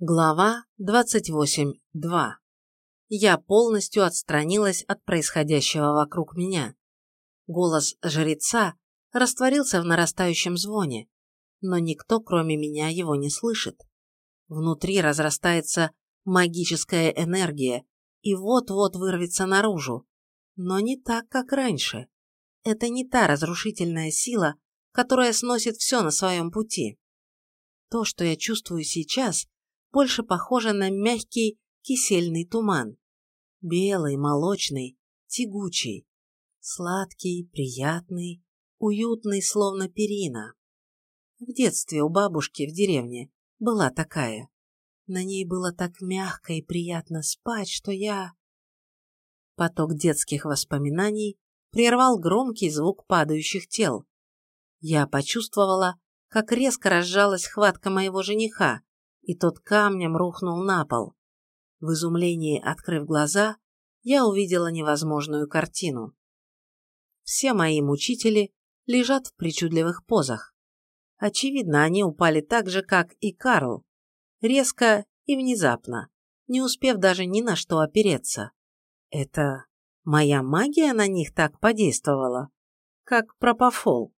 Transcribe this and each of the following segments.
Глава 28.2. Я полностью отстранилась от происходящего вокруг меня. Голос жреца растворился в нарастающем звоне, но никто, кроме меня, его не слышит. Внутри разрастается магическая энергия и вот-вот вырвется наружу, но не так, как раньше. Это не та разрушительная сила, которая сносит все на своем пути. То, что я чувствую сейчас, больше похоже на мягкий кисельный туман. Белый, молочный, тягучий, сладкий, приятный, уютный, словно перина. В детстве у бабушки в деревне была такая. На ней было так мягко и приятно спать, что я... Поток детских воспоминаний прервал громкий звук падающих тел. Я почувствовала, как резко разжалась хватка моего жениха, и тот камнем рухнул на пол. В изумлении, открыв глаза, я увидела невозможную картину. Все мои мучители лежат в причудливых позах. Очевидно, они упали так же, как и Карл, резко и внезапно, не успев даже ни на что опереться. Это моя магия на них так подействовала, как пропофол.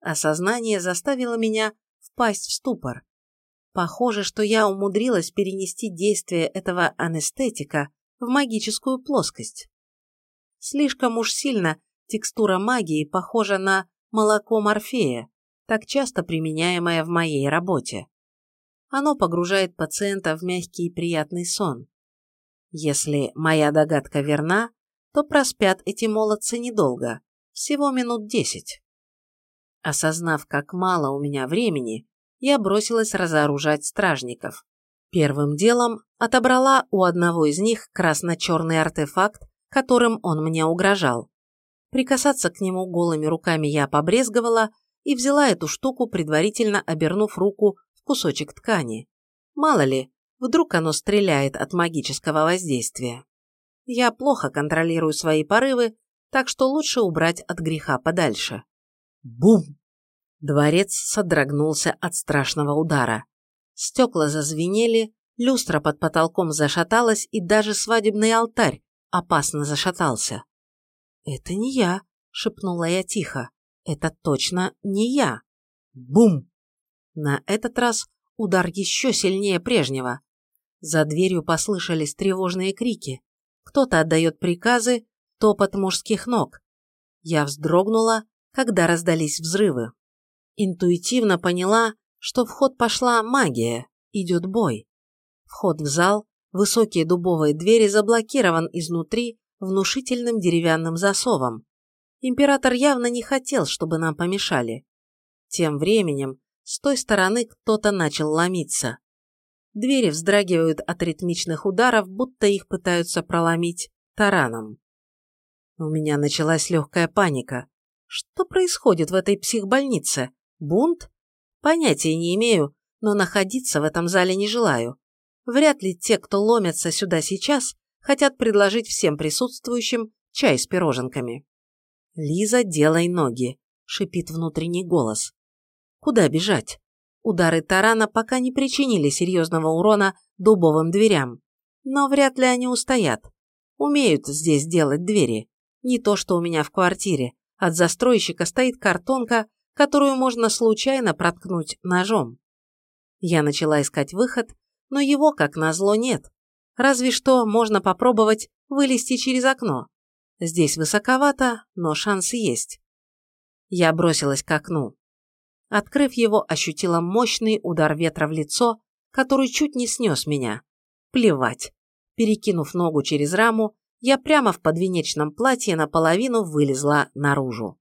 Осознание заставило меня впасть в ступор. Похоже, что я умудрилась перенести действие этого анестетика в магическую плоскость. Слишком уж сильно текстура магии похожа на молоко морфея, так часто применяемое в моей работе. Оно погружает пациента в мягкий и приятный сон. Если моя догадка верна, то проспят эти молодцы недолго, всего минут десять. Осознав, как мало у меня времени, я бросилась разоружать стражников. Первым делом отобрала у одного из них красно-черный артефакт, которым он мне угрожал. Прикасаться к нему голыми руками я побрезговала и взяла эту штуку, предварительно обернув руку в кусочек ткани. Мало ли, вдруг оно стреляет от магического воздействия. Я плохо контролирую свои порывы, так что лучше убрать от греха подальше. Бум! Дворец содрогнулся от страшного удара. Стекла зазвенели, люстра под потолком зашаталась, и даже свадебный алтарь опасно зашатался. «Это не я», — шепнула я тихо. «Это точно не я». Бум! На этот раз удар еще сильнее прежнего. За дверью послышались тревожные крики. Кто-то отдает приказы, топот мужских ног. Я вздрогнула, когда раздались взрывы. Интуитивно поняла, что в ход пошла магия, идет бой. Вход в зал, высокие дубовые двери заблокирован изнутри внушительным деревянным засовом. Император явно не хотел, чтобы нам помешали. Тем временем с той стороны кто-то начал ломиться. Двери вздрагивают от ритмичных ударов, будто их пытаются проломить тараном. У меня началась легкая паника. Что происходит в этой психбольнице? Бунт? Понятия не имею, но находиться в этом зале не желаю. Вряд ли те, кто ломятся сюда сейчас, хотят предложить всем присутствующим чай с пироженками. «Лиза, делай ноги», — шипит внутренний голос. «Куда бежать?» Удары тарана пока не причинили серьезного урона дубовым дверям. Но вряд ли они устоят. Умеют здесь делать двери. Не то, что у меня в квартире. От застройщика стоит картонка, которую можно случайно проткнуть ножом. Я начала искать выход, но его, как назло, нет. Разве что можно попробовать вылезти через окно. Здесь высоковато, но шанс есть. Я бросилась к окну. Открыв его, ощутила мощный удар ветра в лицо, который чуть не снес меня. Плевать. Перекинув ногу через раму, я прямо в подвенечном платье наполовину вылезла наружу.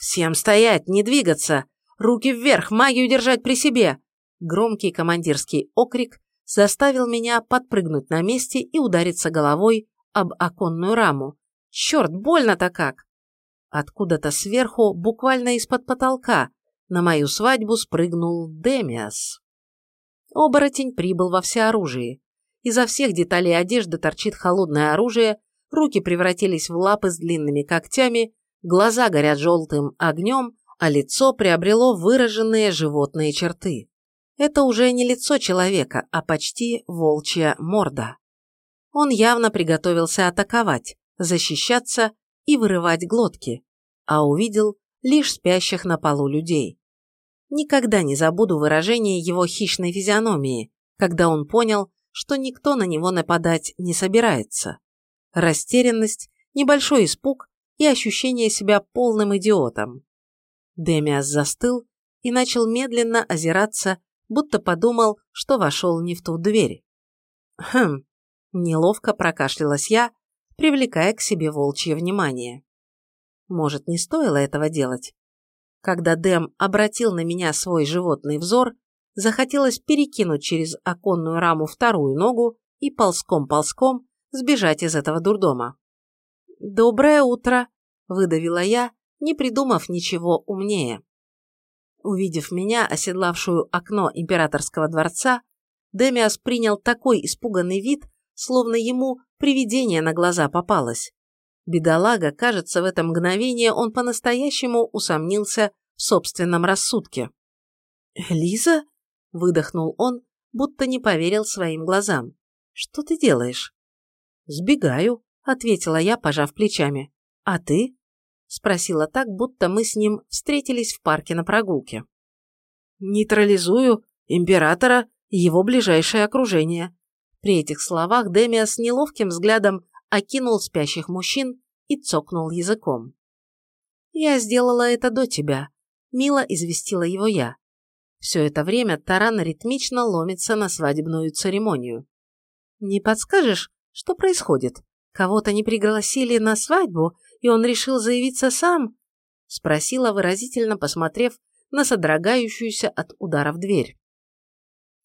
«Всем стоять, не двигаться! Руки вверх, магию держать при себе!» Громкий командирский окрик заставил меня подпрыгнуть на месте и удариться головой об оконную раму. Черт, больно-то как! Откуда-то сверху, буквально из-под потолка, на мою свадьбу спрыгнул Демиас. Оборотень прибыл во всеоружии. Изо всех деталей одежды торчит холодное оружие, руки превратились в лапы с длинными когтями, глаза горят желтым огнем, а лицо приобрело выраженные животные черты. Это уже не лицо человека, а почти волчья морда. Он явно приготовился атаковать, защищаться и вырывать глотки, а увидел лишь спящих на полу людей. Никогда не забуду выражение его хищной физиономии, когда он понял, что никто на него нападать не собирается. Растерянность, небольшой испуг и ощущение себя полным идиотом. Демиас застыл и начал медленно озираться, будто подумал, что вошел не в ту дверь. Хм, неловко прокашлялась я, привлекая к себе волчье внимание. Может, не стоило этого делать? Когда Дэм обратил на меня свой животный взор, захотелось перекинуть через оконную раму вторую ногу и ползком-ползком сбежать из этого дурдома. «Доброе утро!» – выдавила я, не придумав ничего умнее. Увидев меня, оседлавшую окно императорского дворца, Демиас принял такой испуганный вид, словно ему привидение на глаза попалось. Бедолага, кажется, в это мгновение он по-настоящему усомнился в собственном рассудке. «Лиза?» – выдохнул он, будто не поверил своим глазам. «Что ты делаешь?» «Сбегаю», – ответила я, пожав плечами. «А ты?» – спросила так, будто мы с ним встретились в парке на прогулке. «Нейтрализую императора и его ближайшее окружение». При этих словах Демиас неловким взглядом окинул спящих мужчин и цокнул языком. «Я сделала это до тебя», – мило известила его я. Все это время Таран ритмично ломится на свадебную церемонию. «Не подскажешь, что происходит? Кого-то не пригласили на свадьбу, и он решил заявиться сам?» – спросила выразительно, посмотрев на содрогающуюся от удара в дверь.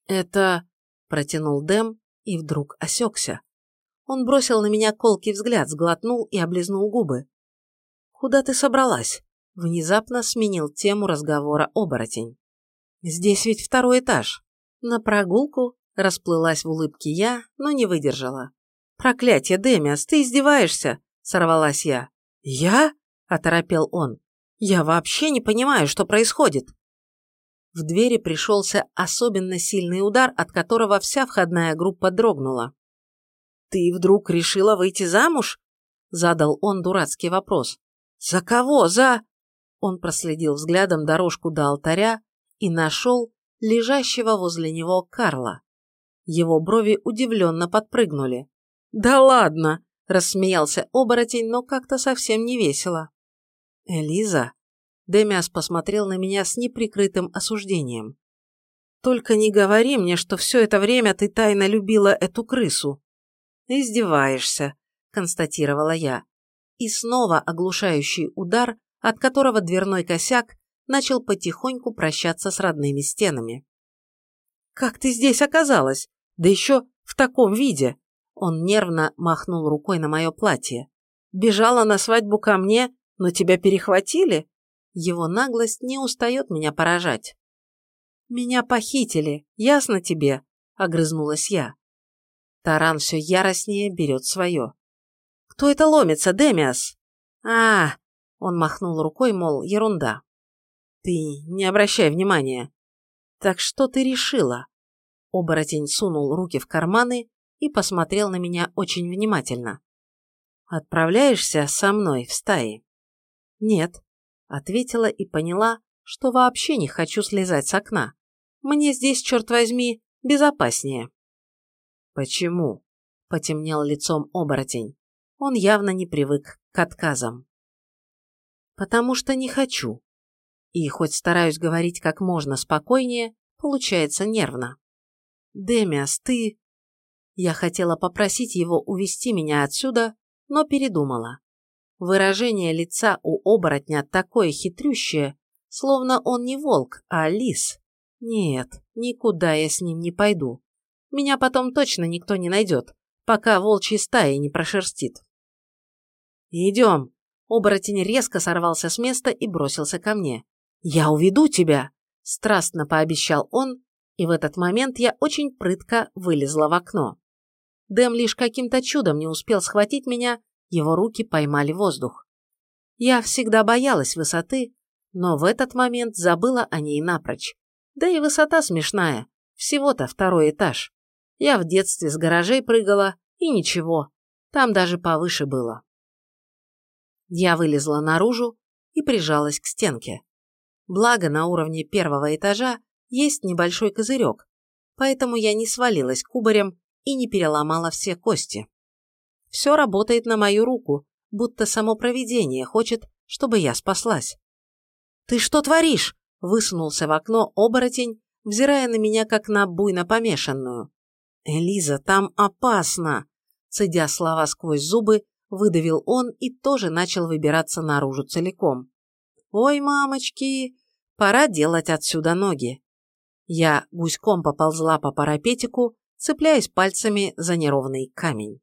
«Это...» – протянул Дэм и вдруг осекся. Он бросил на меня колкий взгляд, сглотнул и облизнул губы. «Куда ты собралась?» Внезапно сменил тему разговора оборотень. «Здесь ведь второй этаж. На прогулку?» Расплылась в улыбке я, но не выдержала. «Проклятие, Демиас, ты издеваешься?» Сорвалась я. «Я?» – оторопел он. «Я вообще не понимаю, что происходит». В двери пришелся особенно сильный удар, от которого вся входная группа дрогнула. «Ты вдруг решила выйти замуж?» – задал он дурацкий вопрос. «За кого? За...» Он проследил взглядом дорожку до алтаря и нашел лежащего возле него Карла. Его брови удивленно подпрыгнули. «Да ладно!» – рассмеялся оборотень, но как-то совсем не весело. «Элиза?» – Демиас посмотрел на меня с неприкрытым осуждением. «Только не говори мне, что все это время ты тайно любила эту крысу». «Издеваешься», – констатировала я. И снова оглушающий удар, от которого дверной косяк начал потихоньку прощаться с родными стенами. «Как ты здесь оказалась? Да еще в таком виде!» Он нервно махнул рукой на мое платье. «Бежала на свадьбу ко мне, но тебя перехватили?» Его наглость не устает меня поражать. «Меня похитили, ясно тебе?» – огрызнулась я. Таран все яростнее берет свое. «Кто это ломится, Демиас?» «А, он махнул рукой, мол, ерунда. «Ты не обращай внимания». «Так что ты решила?» Оборотень сунул руки в карманы и посмотрел на меня очень внимательно. «Отправляешься со мной в стаи?» «Нет», — ответила и поняла, что вообще не хочу слезать с окна. Мне здесь, черт возьми, безопаснее. «Почему?» – потемнел лицом оборотень. Он явно не привык к отказам. «Потому что не хочу». И хоть стараюсь говорить как можно спокойнее, получается нервно. «Демиас, ты...» Я хотела попросить его увести меня отсюда, но передумала. Выражение лица у оборотня такое хитрющее, словно он не волк, а лис. Нет, никуда я с ним не пойду. Меня потом точно никто не найдет, пока волчьи стаи не прошерстит. «Идем!» Оборотень резко сорвался с места и бросился ко мне. «Я уведу тебя!» Страстно пообещал он, и в этот момент я очень прытко вылезла в окно. Дэм лишь каким-то чудом не успел схватить меня, его руки поймали воздух. Я всегда боялась высоты, но в этот момент забыла о ней напрочь. Да и высота смешная, всего-то второй этаж. Я в детстве с гаражей прыгала, и ничего, там даже повыше было. Я вылезла наружу и прижалась к стенке. Благо, на уровне первого этажа есть небольшой козырек, поэтому я не свалилась кубарем и не переломала все кости. Все работает на мою руку, будто само провидение хочет, чтобы я спаслась. «Ты что творишь?» – высунулся в окно оборотень, взирая на меня, как на буйно помешанную. «Элиза, там опасно!» Цедя слова сквозь зубы, выдавил он и тоже начал выбираться наружу целиком. «Ой, мамочки, пора делать отсюда ноги». Я гуськом поползла по парапетику, цепляясь пальцами за неровный камень.